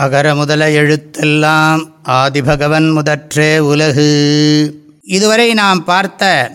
அகர முதல எழுத்தெல்லாம் ஆதிபகவன் முதற்றே உலகு. இதுவரை நாம் பார்த்த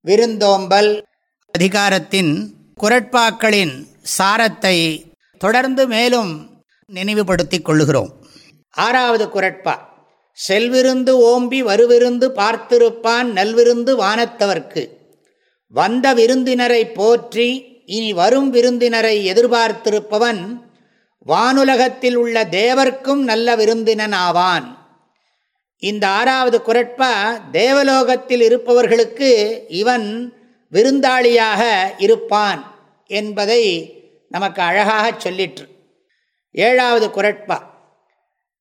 விருந்தோம்பல் அதிகாரத்தின் குரட்பாக்களின் சாரத்தை தொடர்ந்து மேலும் நினைவுபடுத்திக் கொள்ளுகிறோம். ஆறாவது குரட்பா செல்விருந்து ஓம்பி வருவிருந்து பார்த்திருப்பான் நல்விருந்து வானத்தவர்க்கு. வந்த விருந்தினரை போற்றி இனி வரும் விருந்தினரை எதிர்பார்த்திருப்பவன் வானுலகத்தில் உள்ள தேவர்க்கும் நல்ல விருந்தினன் ஆவான். இந்த ஆறாவது குரட்பா தேவலோகத்தில் இருப்பவர்களுக்கு இவன் விருந்தாளியாக இருப்பான் என்பதை நமக்கு அழகாக சொல்லிற்று. ஏழாவது குரட்பா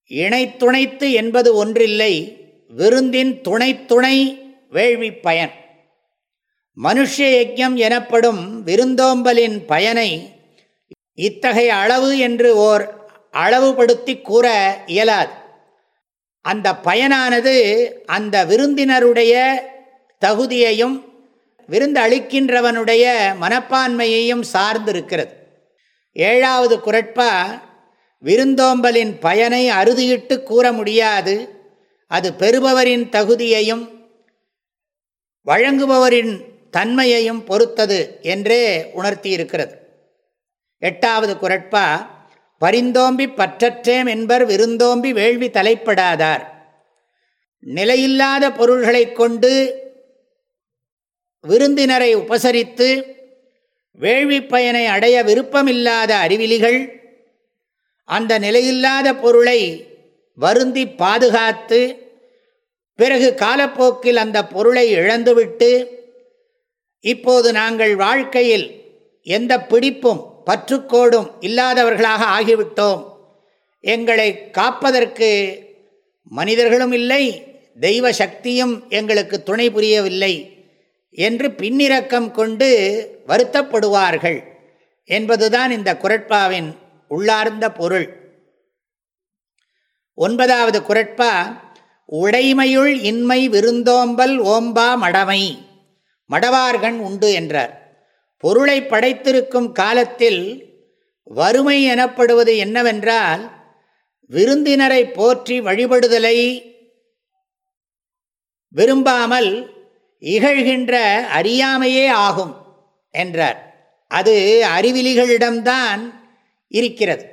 இணைத்துணைத்து என்பது ஒன்றில்லை விருந்தின் துணைத்துணை வேள்வி பயன் மனுஷ யஜ்யம் எனப்படும் விருந்தோம்பலின் பயனை இத்தகைய அளவு என்று ஓர் அளவுபடுத்தி கூற இயலாது. அந்த பயனானது அந்த விருந்தினருடைய தகுதியையும் விருந்து அளிக்கின்றவனுடைய மனப்பான்மையையும் சார்ந்திருக்கிறது. ஏழாவது குரட்பா விருந்தோம்பலின் பயனை அறுதியிட்டு கூற முடியாது. அது பெறுபவரின் தகுதியையும் வழங்குபவரின் தன்மையையும் பொறுத்தது என்றே உணர்த்தியிருக்கிறது. எட்டாவது குரட்பா பரிந்தோம்பி பற்றற்றேம் என்பர் விருந்தோம்பி வேள்வி தலைப்படாதார். நிலையில்லாத பொருள்களை கொண்டு விருந்தினரை உபசரித்து வேள்வி பயனை அடைய விருப்பமில்லாத அறிவிலிகள் அந்த நிலையில்லாத பொருளை வருந்தி பாதுகாத்து பிறகு காலப்போக்கில் அந்த பொருளை இழந்துவிட்டு இப்போது நாங்கள் வாழ்க்கையில் எந்த பிடிப்பும் பற்றுக்கோடும் இல்லாதவர்களாக ஆகிவிட்டோம். எங்களை காப்பதற்கு மனிதர்களும் இல்லை தெய்வ சக்தியும் எங்களுக்கு துணை புரியவில்லை என்று பின்னிறக்கம் கொண்டு வருத்தப்படுவார்கள் என்பதுதான் இந்த குரட்பாவின் உள்ளார்ந்த பொருள். ஒன்பதாவது குரட்பா உடைமையுள் இன்மை விருந்தோம்பல் ஓம்பா மடமை மடவார்கண் உண்டு என்றார். பொருளை படைத்திருக்கும் காலத்தில் வறுமை எனப்படுவது என்னவென்றால் விருந்தினரை போற்றி வழிபடுதலை விரும்பாமல் இகழ்கின்ற அறியாமையே ஆகும் என்றார். அது அறிவிலிகளிடம்தான் இருக்கிறது.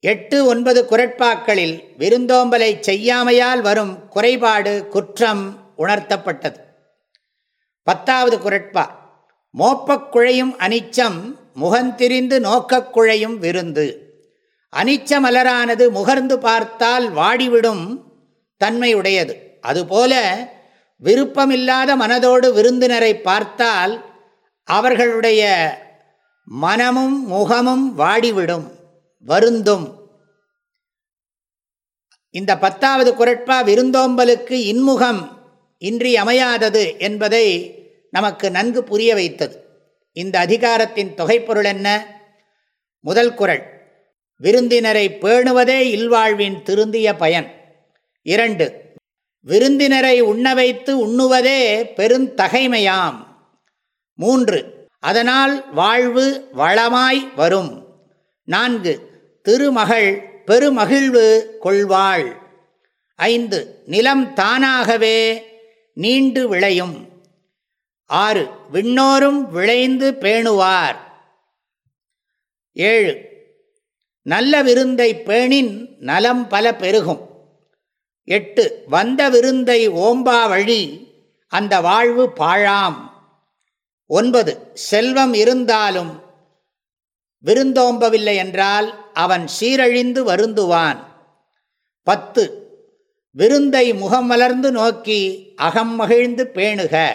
எட்டு ஒன்பது குரட்பாக்களில் விருந்தோம்பலை செய்யாமையால் வரும் குறைபாடு குற்றம் உணர்த்தப்பட்டது. பத்தாவது குரட்பா மோப்பக்குழையும் அனிச்சம் முகந்திரிந்து நோக்கக்குழையும் விருந்து. அனிச்ச மலரானது முகர்ந்து பார்த்தால் வாடிவிடும் தன்மையுடையது. அதுபோல விருப்பமில்லாத மனதோடு விருந்தினரை பார்த்தால் அவர்களுடைய மனமும் முகமும் வாடிவிடும் வருந்தும். இந்த பத்தாவது குரட்பா விருந்தோம்பலுக்கு இன்முகம் இன்றி அமையாதது என்பதை நமக்கு நன்கு புரிய வைத்தது. இந்த அதிகாரத்தின் தொகைப்பொருள் என்ன? முதல் குரல் விருந்தினரை பேணுவதே இல்வாழ்வின் திருந்திய பயன். இரண்டு விருந்தினரை உண்ண வைத்து உண்ணுவதே பெருந்தகைமையாம் மூன்று அதனால் வாழ்வு வளமாய் வரும். நான்கு திருமகள் பெருமகிழ்வு கொள்வாள். ஐந்து நிலம் தானாகவே நீண்டு விளையும். ஆறு விண்ணோரும் விளைந்து பேணுவார். ஏழு நல்ல விருந்தை பேணின் நலம் பல பெருகும். எட்டு வந்த விருந்தை ஓம்பா வழி அந்த வாழ்வு பாழாம். ஒன்பது செல்வம் இருந்தாலும் விருந்தோம்பவில்லை என்றால் அவன் சீரழிந்து வருந்துவான். பத்து விருந்தை முகம் மலர்ந்து நோக்கி அகம் மகிழ்ந்து பேணுக.